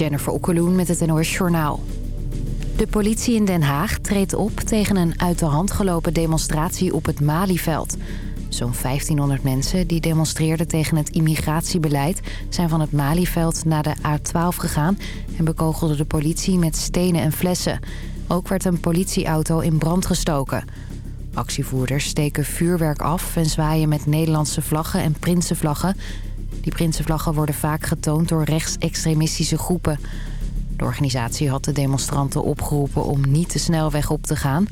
Jennifer Okkeloen met het NOS Journaal. De politie in Den Haag treedt op tegen een uit de hand gelopen demonstratie op het Malieveld. Zo'n 1500 mensen die demonstreerden tegen het immigratiebeleid... zijn van het Malieveld naar de A12 gegaan... en bekogelden de politie met stenen en flessen. Ook werd een politieauto in brand gestoken. Actievoerders steken vuurwerk af en zwaaien met Nederlandse vlaggen en prinsenvlaggen. Die prinsenvlaggen worden vaak getoond door rechtsextremistische groepen. De organisatie had de demonstranten opgeroepen om niet de snelweg op te gaan...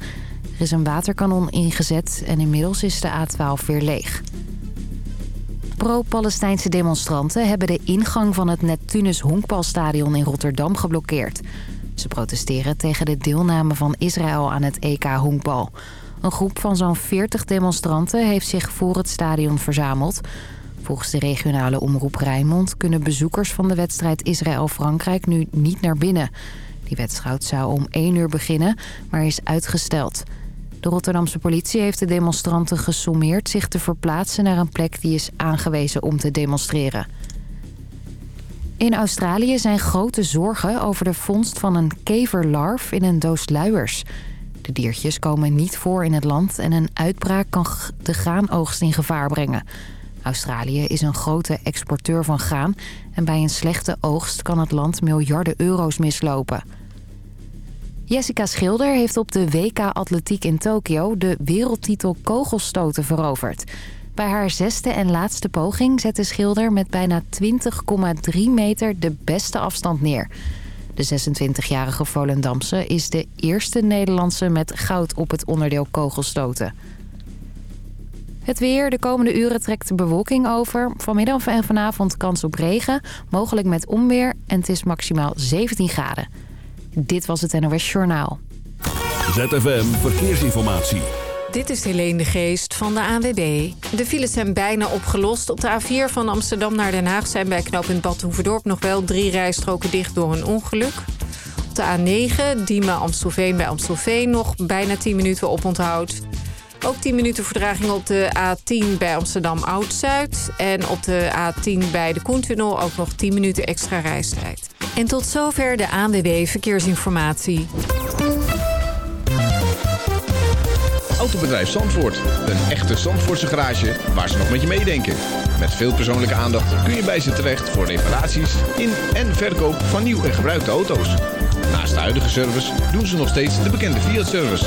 Er is een waterkanon ingezet en inmiddels is de A12 weer leeg. Pro-Palestijnse demonstranten hebben de ingang van het Neptunus Honkbalstadion in Rotterdam geblokkeerd. Ze protesteren tegen de deelname van Israël aan het EK Honkbal. Een groep van zo'n 40 demonstranten heeft zich voor het stadion verzameld. Volgens de regionale omroep Rijnmond kunnen bezoekers van de wedstrijd Israël-Frankrijk nu niet naar binnen. Die wedstrijd zou om 1 uur beginnen, maar is uitgesteld. De Rotterdamse politie heeft de demonstranten gesommeerd zich te verplaatsen naar een plek die is aangewezen om te demonstreren. In Australië zijn grote zorgen over de vondst van een keverlarf in een doos luiers. De diertjes komen niet voor in het land en een uitbraak kan de graanoogst in gevaar brengen. Australië is een grote exporteur van graan en bij een slechte oogst kan het land miljarden euro's mislopen. Jessica Schilder heeft op de WK Atletiek in Tokio de wereldtitel kogelstoten veroverd. Bij haar zesde en laatste poging zette Schilder met bijna 20,3 meter de beste afstand neer. De 26-jarige Volendamse is de eerste Nederlandse met goud op het onderdeel kogelstoten. Het weer. De komende uren trekt de bewolking over. Vanmiddag en vanavond kans op regen, mogelijk met onweer en het is maximaal 17 graden. Dit was het NOS Journaal. ZFM Verkeersinformatie. Dit is Helene de Geest van de ANWB. De files zijn bijna opgelost. Op de A4 van Amsterdam naar Den Haag zijn bij knooppunt Bad Hoeverdorp... nog wel drie rijstroken dicht door een ongeluk. Op de A9, Diemen-Amstelveen bij Amstelveen... nog bijna 10 minuten op onthoud. Ook 10 minuten verdraging op de A10 bij Amsterdam Oud-Zuid. En op de A10 bij de Koentunnel ook nog 10 minuten extra reistijd. En tot zover de ANWB Verkeersinformatie. Autobedrijf Zandvoort. Een echte Zandvoortse garage waar ze nog met je meedenken. Met veel persoonlijke aandacht kun je bij ze terecht voor reparaties in en verkoop van nieuw en gebruikte auto's. Naast de huidige service doen ze nog steeds de bekende Fiat-service.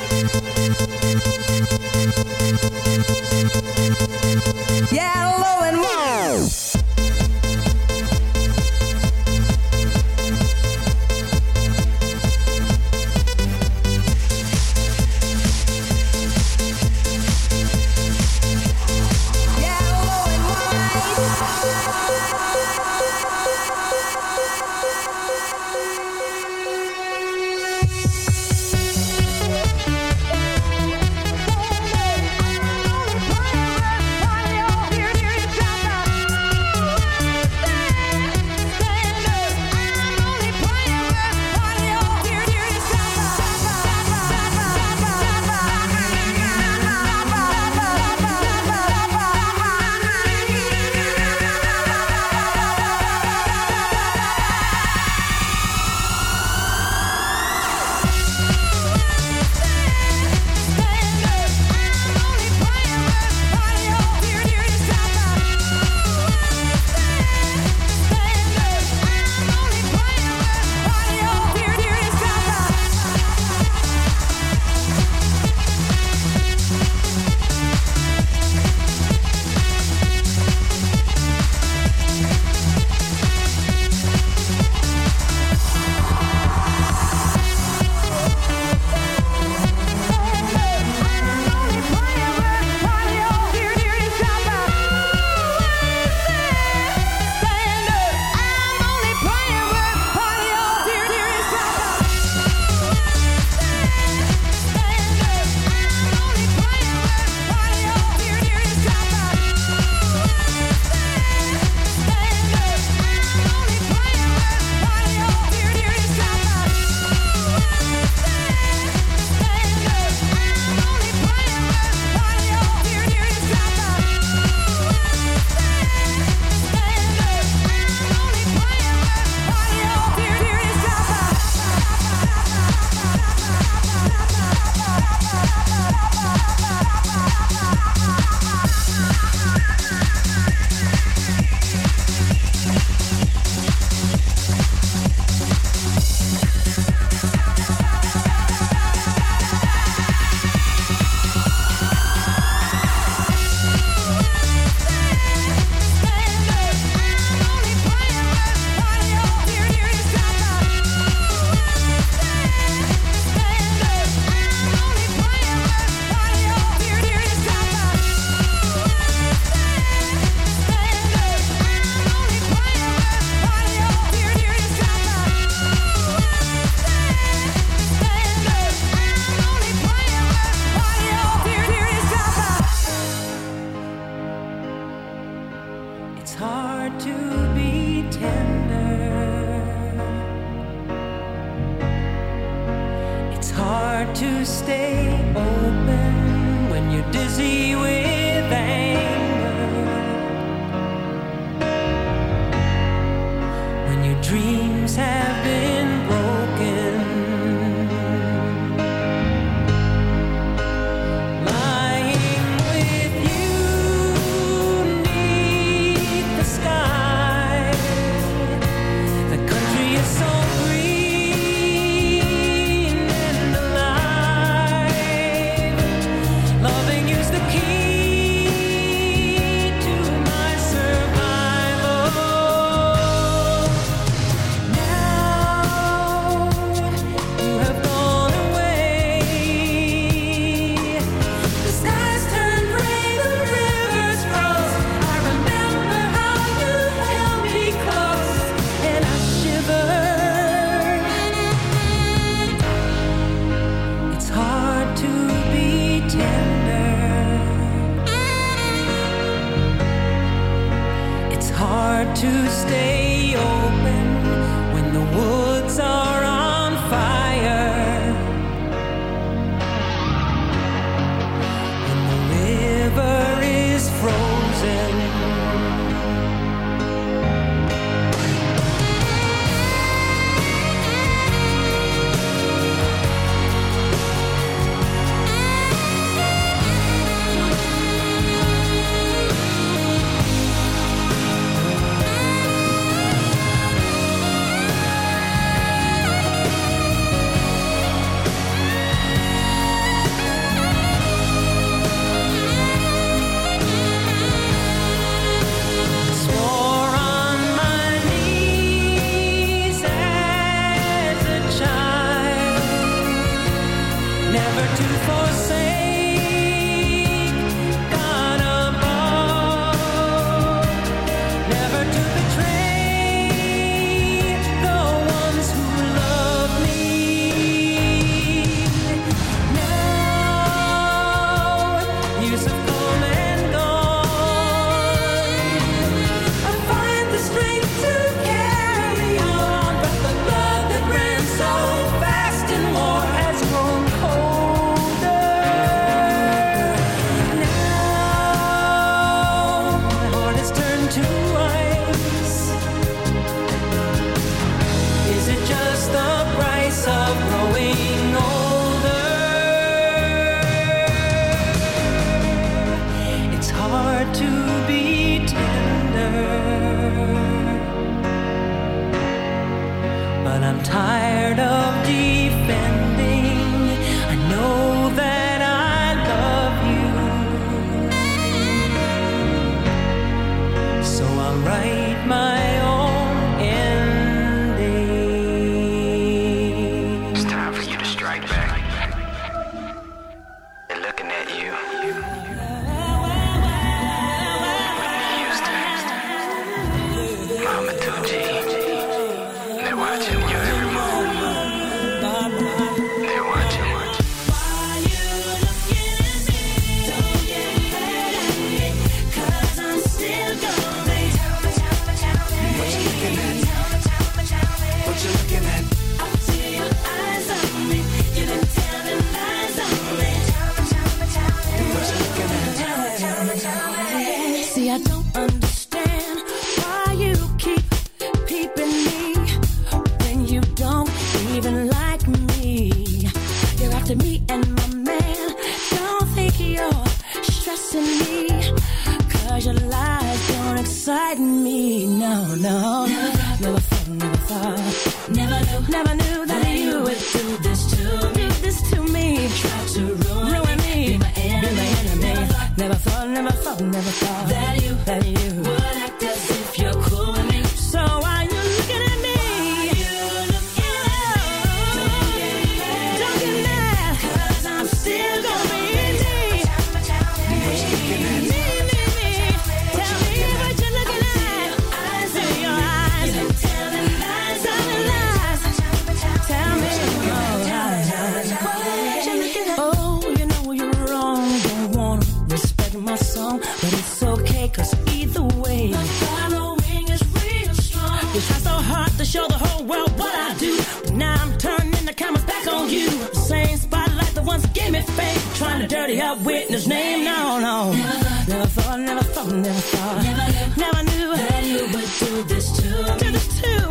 Yellow and white. Tired of defending. show the whole world what I do. Now I'm turning the cameras back on you. Same spotlight the ones gave me fame. Trying to dirty up witness name. No, no. Never, never thought, never thought, never thought. Never, never knew that you would do this to me. Do this to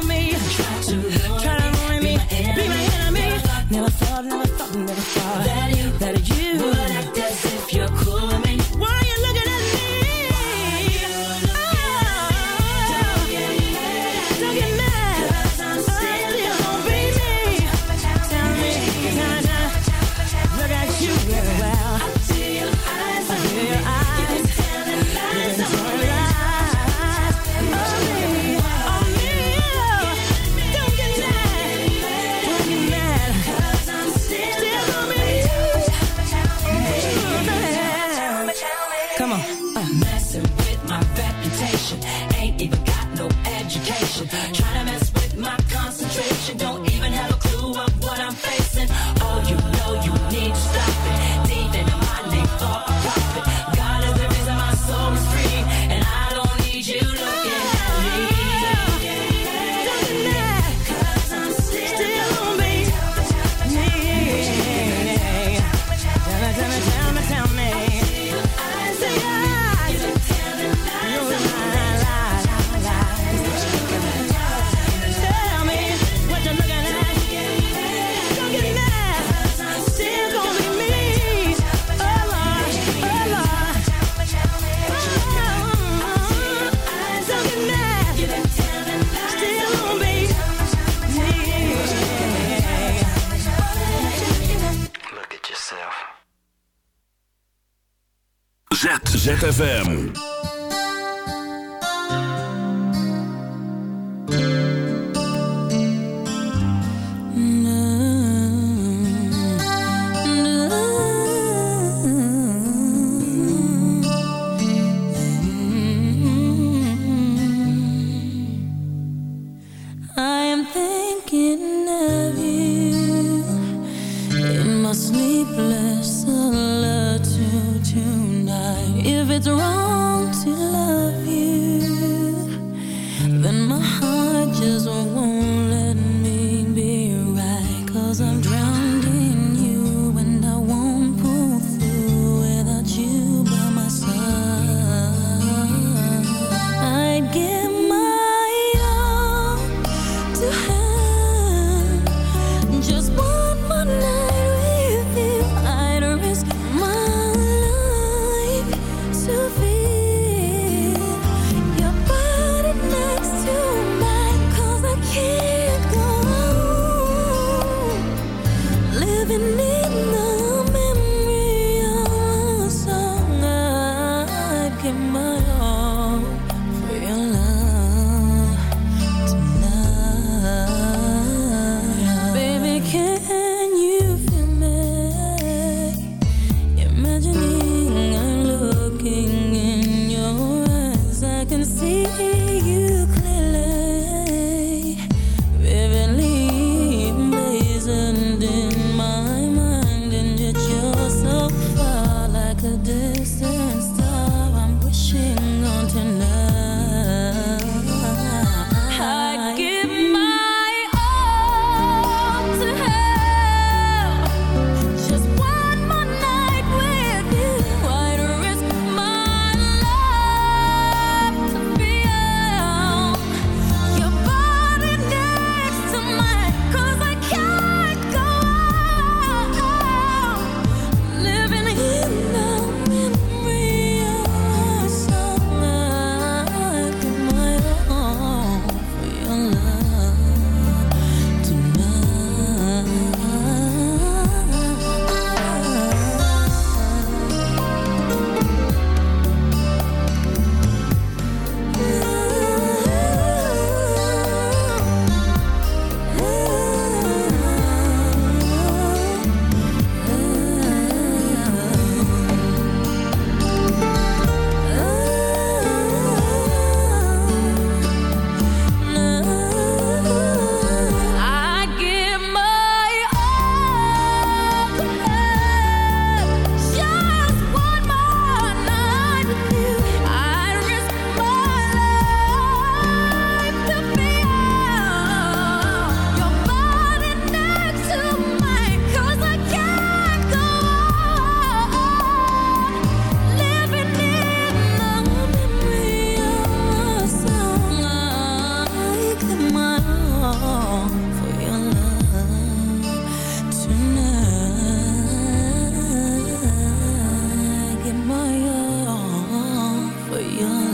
ZFM.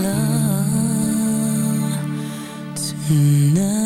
love tonight.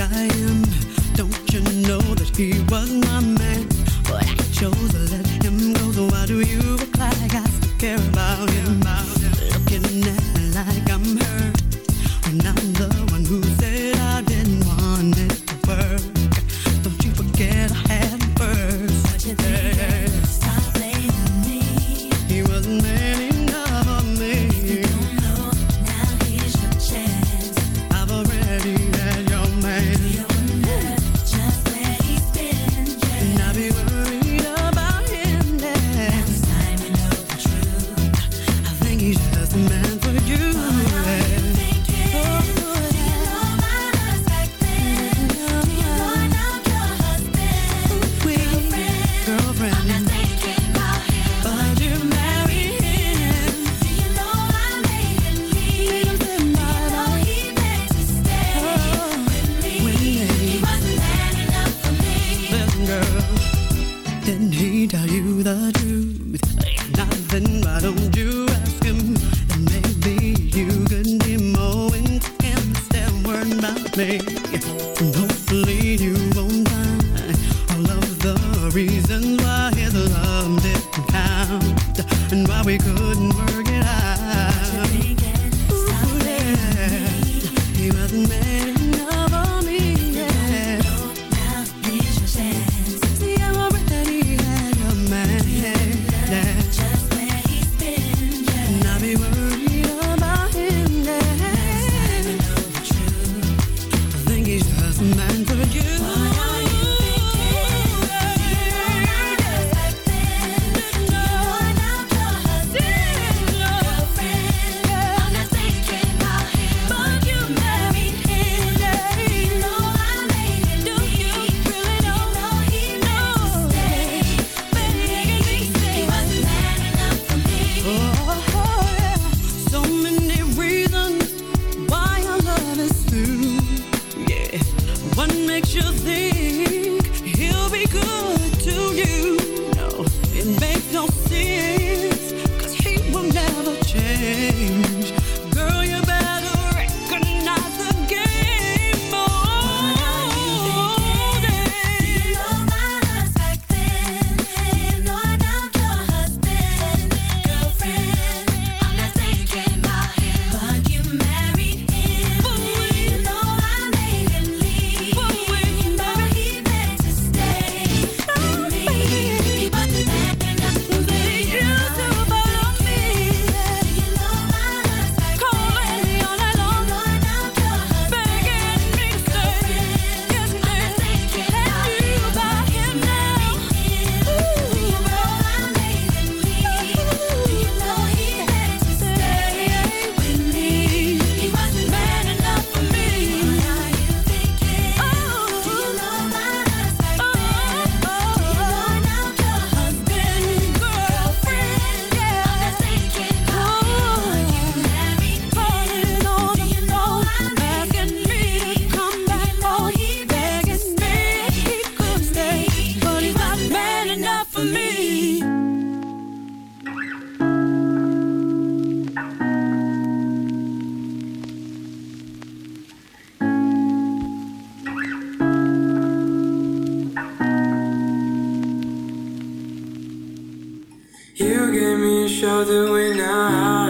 I am. Don't you know that he was my man? But I chose to let him go, so why do you? shall do we now?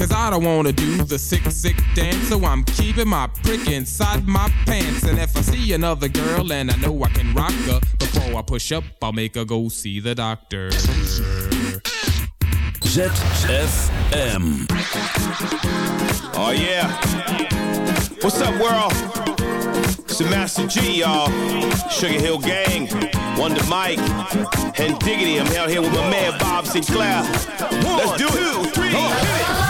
Cause I don't wanna do the sick, sick dance, so I'm keeping my prick inside my pants. And if I see another girl and I know I can rock her, before I push up, I'll make her go see the doctor. ZFM. Oh yeah. What's up, world? It's the Master Gee, y'all. Sugarhill Gang, Wonder Mike, and Diggity. I'm out here with my man Bob Sinclar. Let's do it. Come on,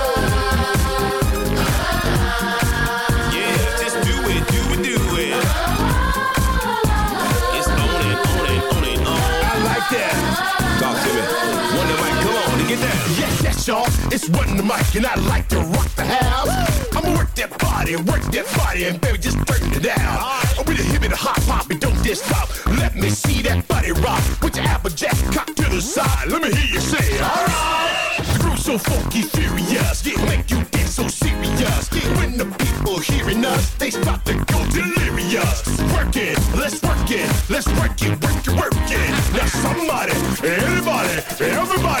That. Talk to me. Wonder Mike, come on and get down. Yes, yes, y'all. It's Wonder Mike, and I like to rock the house. I'ma work that body, work that body, and baby, just turn it down. I'm with the hip and the hot pop, and don't just stop. Let me see that body rock. Put your applejack cock to the side. Let me hear you say, alright. The groove's so funky, furious, yeah, make you dance so serious. serious. When the people hearing us, they start to go delirious. Work it, let's work it, let's work it, work it, work it. Now somebody, anybody, everybody